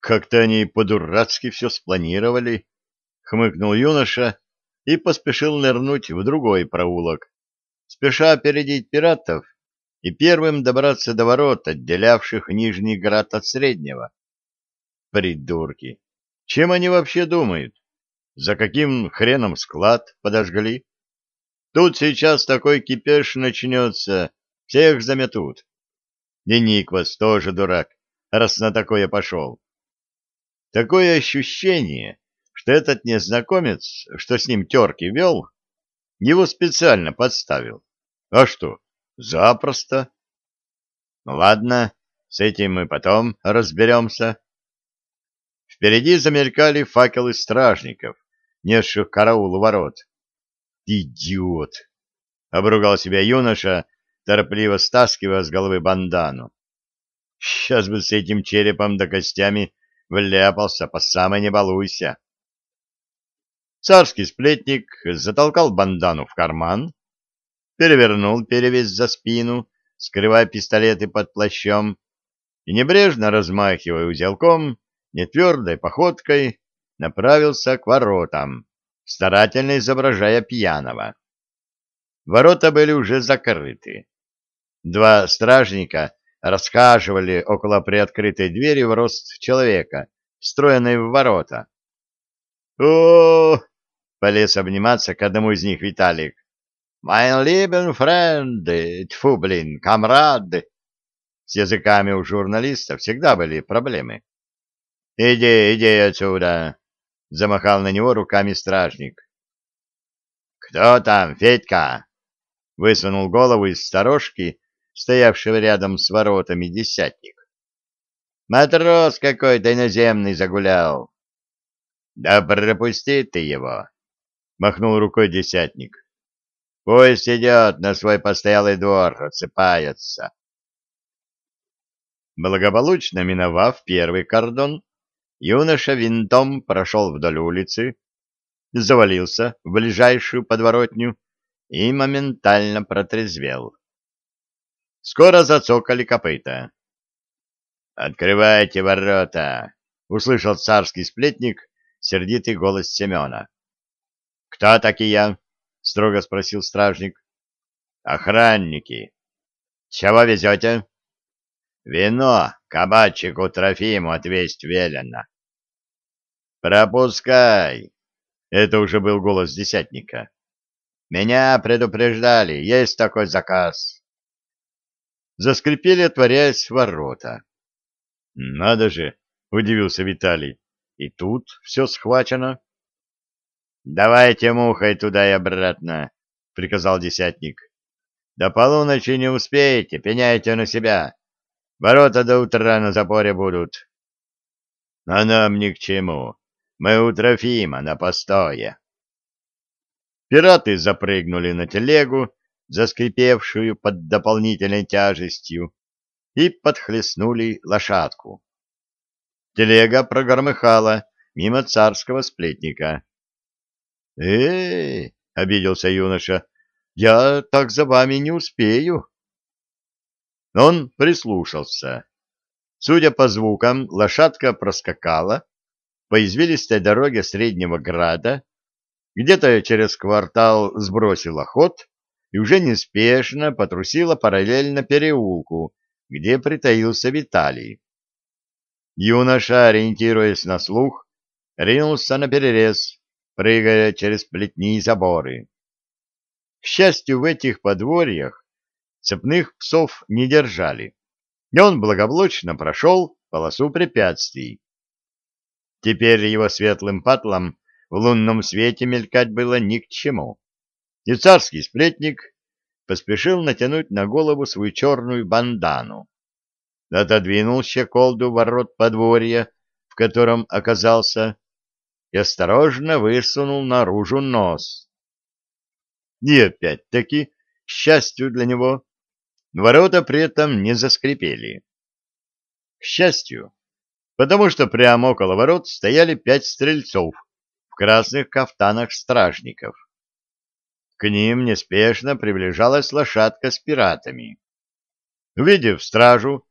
Как-то они по-дурацки все спланировали, — хмыкнул юноша и поспешил нырнуть в другой проулок, спеша опередить пиратов и первым добраться до ворот, отделявших Нижний Град от Среднего. Придурки! Чем они вообще думают? За каким хреном склад подожгли? Тут сейчас такой кипеш начнется, всех заметут. И Никвас тоже дурак, раз на такое пошел. Такое ощущение, что этот незнакомец, что с ним терки вел, его специально подставил. А что, запросто. Ладно, с этим мы потом разберемся. Впереди замелькали факелы стражников, несших караул у ворот. «Идиот!» — обругал себя юноша, торопливо стаскивая с головы бандану. «Сейчас бы с этим черепом да костями вляпался, по самой не балуйся!» Царский сплетник затолкал бандану в карман, перевернул перевязь за спину, скрывая пистолеты под плащом, и, небрежно размахивая узелком, нетвердой походкой направился к воротам, старательно изображая пьяного. Ворота были уже закрыты. Два стражника расхаживали около приоткрытой двери в рост человека, встроенной в ворота. о полез обниматься к одному из них Виталик. «Mein lieben Freund, тьфу, блин, камрад!» С языками у журналиста всегда были проблемы. «Иди, иди отсюда!» — замахал на него руками стражник. «Кто там, Федька?» — высунул голову из сторожки, стоявшего рядом с воротами десятник. «Матрос какой-то иноземный загулял». «Да пропусти ты его!» — махнул рукой десятник. «Пусть идет на свой постоялый двор, отсыпается». Благополучно миновав первый кордон, юноша винтом прошел вдоль улицы, завалился в ближайшую подворотню и моментально протрезвел. Скоро зацокали копыта. «Открывайте ворота!» — услышал царский сплетник сердитый голос Семена. «Кто такие?» — строго спросил стражник. «Охранники. Чего везете?» «Вино кабачику Трофиму отвесть велено». «Пропускай!» — это уже был голос десятника. «Меня предупреждали, есть такой заказ». Заскрипели, отворяясь ворота. «Надо же!» — удивился Виталий. «И тут все схвачено». «Давайте мухой туда и обратно», — приказал десятник. «До полуночи не успеете, пеняйте на себя. Ворота до утра на запоре будут». «А нам ни к чему. Мы у Трофима на постое». Пираты запрыгнули на телегу, заскрипевшую под дополнительной тяжестью, и подхлестнули лошадку. Телега прогромыхала мимо царского сплетника. «Э-э-э!» — обиделся юноша. «Я так за вами не успею». Он прислушался. Судя по звукам, лошадка проскакала по извилистой дороге Среднего Града, где-то через квартал сбросила ход и уже неспешно потрусила параллельно переулку, где притаился Виталий. Юноша, ориентируясь на слух, ринулся на перерез, прыгая через плетни и заборы. К счастью, в этих подворьях цепных псов не держали, и он благополучно прошел полосу препятствий. Теперь его светлым патлом в лунном свете мелькать было ни к чему, и царский сплетник поспешил натянуть на голову свою черную бандану. Отодвинул щеколду ворот подворья, в котором оказался, и осторожно высунул наружу нос. И опять-таки, к счастью для него, ворота при этом не заскрипели. К счастью, потому что прямо около ворот стояли пять стрельцов в красных кафтанах стражников. К ним неспешно приближалась лошадка с пиратами. Увидев стражу,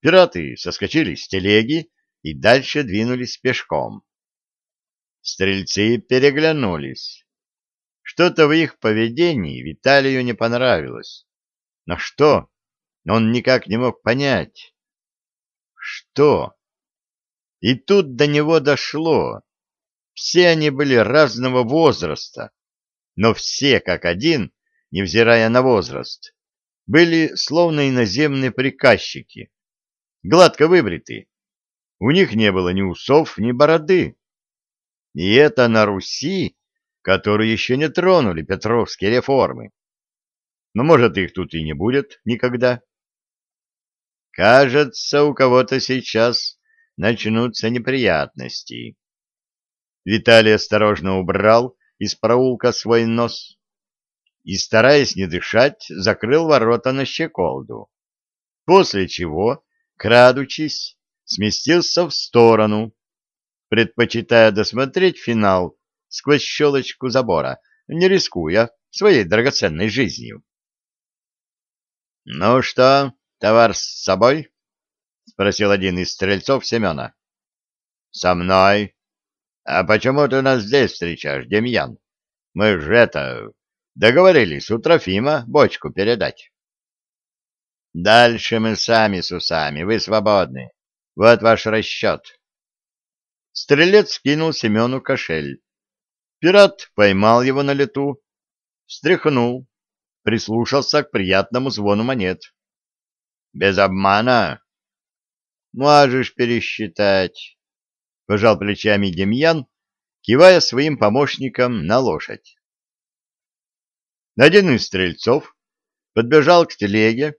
пираты соскочили с телеги и дальше двинулись пешком. Стрельцы переглянулись. Что-то в их поведении Виталию не понравилось. Но что? Он никак не мог понять. Что? И тут до него дошло. Все они были разного возраста, но все как один, невзирая на возраст, были словно иноземные приказчики, гладко выбритые. У них не было ни усов, ни бороды. И это на Руси, которую еще не тронули петровские реформы. Но, может, их тут и не будет никогда. Кажется, у кого-то сейчас начнутся неприятности. Виталий осторожно убрал из проулка свой нос и, стараясь не дышать, закрыл ворота на щеколду, после чего, крадучись, сместился в сторону, предпочитая досмотреть финал сквозь щелочку забора, не рискуя своей драгоценной жизнью. — Ну что, товар с собой? — спросил один из стрельцов Семена. — Со мной. — А почему ты нас здесь встречаешь, Демьян? Мы же это... договорились у Трофима бочку передать. — Дальше мы сами с усами, вы свободны. Вот ваш расчет. Стрелец кинул Семену кошель. Пират поймал его на лету, встряхнул, прислушался к приятному звону монет. Без обмана? Можешь пересчитать, — пожал плечами Демьян, кивая своим помощникам на лошадь. Один из стрельцов подбежал к телеге,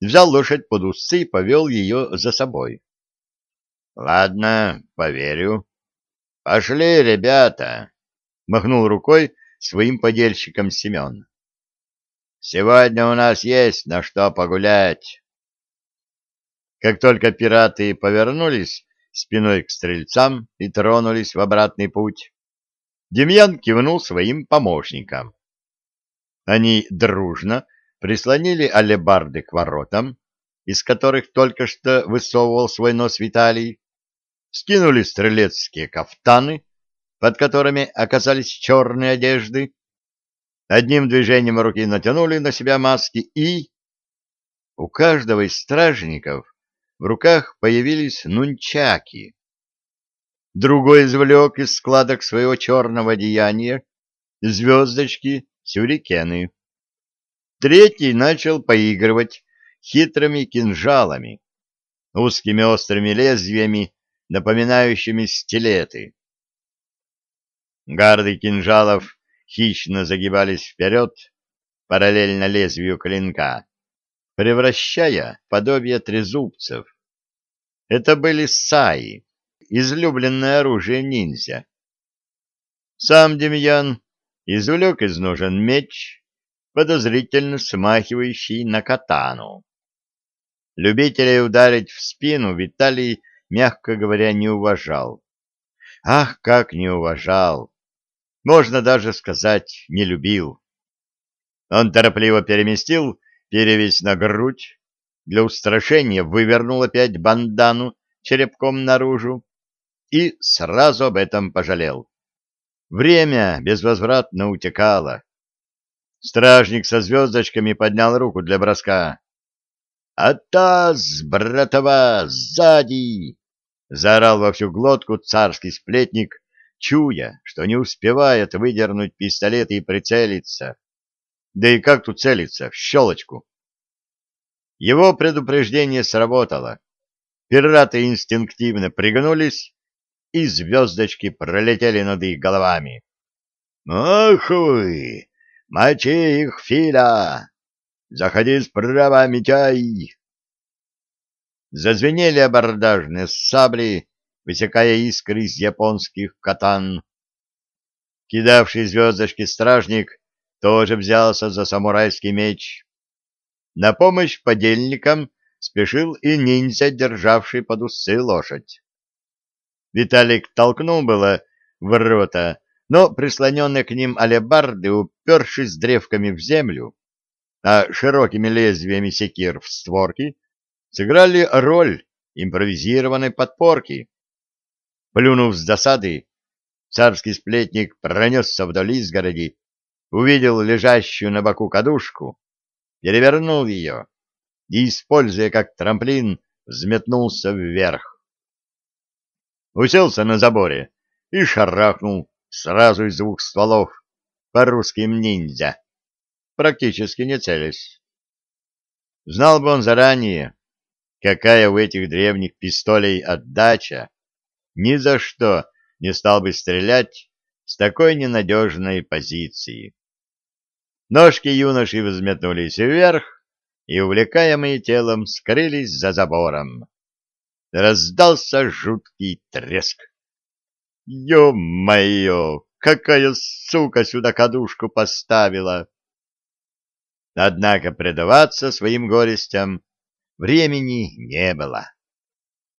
взял лошадь под усы и повел ее за собой. — Ладно, поверю. — Пошли, ребята, — махнул рукой своим подельщикам Семен. — Сегодня у нас есть на что погулять. Как только пираты повернулись спиной к стрельцам и тронулись в обратный путь, Демьян кивнул своим помощникам. Они дружно прислонили алебарды к воротам, из которых только что высовывал свой нос Виталий, скинули стрелецкие кафтаны, под которыми оказались черные одежды, одним движением руки натянули на себя маски и... У каждого из стражников в руках появились нунчаки. Другой извлек из складок своего черного одеяния звездочки, сюрикены. Третий начал поигрывать хитрыми кинжалами, узкими острыми лезвиями, напоминающими стилеты. Гарды кинжалов хищно загибались вперед, параллельно лезвию клинка, превращая подобие трезубцев. Это были саи, излюбленное оружие ниндзя. Сам Демьян извлек из ножен меч, подозрительно смахивающий на катану. Любителей ударить в спину Виталий мягко говоря, не уважал. Ах, как не уважал! Можно даже сказать, не любил. Он торопливо переместил перевесь на грудь, для устрашения вывернул опять бандану черепком наружу и сразу об этом пожалел. Время безвозвратно утекало. Стражник со звездочками поднял руку для броска. «Атас, братова, сзади!» — заорал во всю глотку царский сплетник, чуя, что не успевает выдернуть пистолет и прицелиться. Да и как тут целиться? В щелочку. Его предупреждение сработало. Пираты инстинктивно пригнулись, и звездочки пролетели над их головами. «Ах вы! Мочи их, Филя! Заходи справа, Митяй!» Зазвенели абордажные сабли, высекая искры из японских катан. Кидавший звездочки стражник тоже взялся за самурайский меч. На помощь подельникам спешил и ниндзя, державший под усы лошадь. Виталик толкнул было ворота, но прислоненные к ним алебарды, упершись древками в землю, а широкими лезвиями секир в створки, сыграли роль импровизированной подпорки, Плюнув с досады, царский сплетник пронесся вдоль изгороди, увидел лежащую на боку кадушку, перевернул ее и, используя как трамплин, взметнулся вверх. Уселся на заборе и шарахнул сразу из двух стволов по русским ниндзя, практически не целясь. Знал бы он заранее, какая у этих древних пистолей отдача, ни за что не стал бы стрелять с такой ненадежной позиции. Ножки юноши взметнулись вверх и, увлекаемые телом, скрылись за забором. Раздался жуткий треск. «Ё-моё! Какая сука сюда кадушку поставила!» Однако предаваться своим горестям времени не было.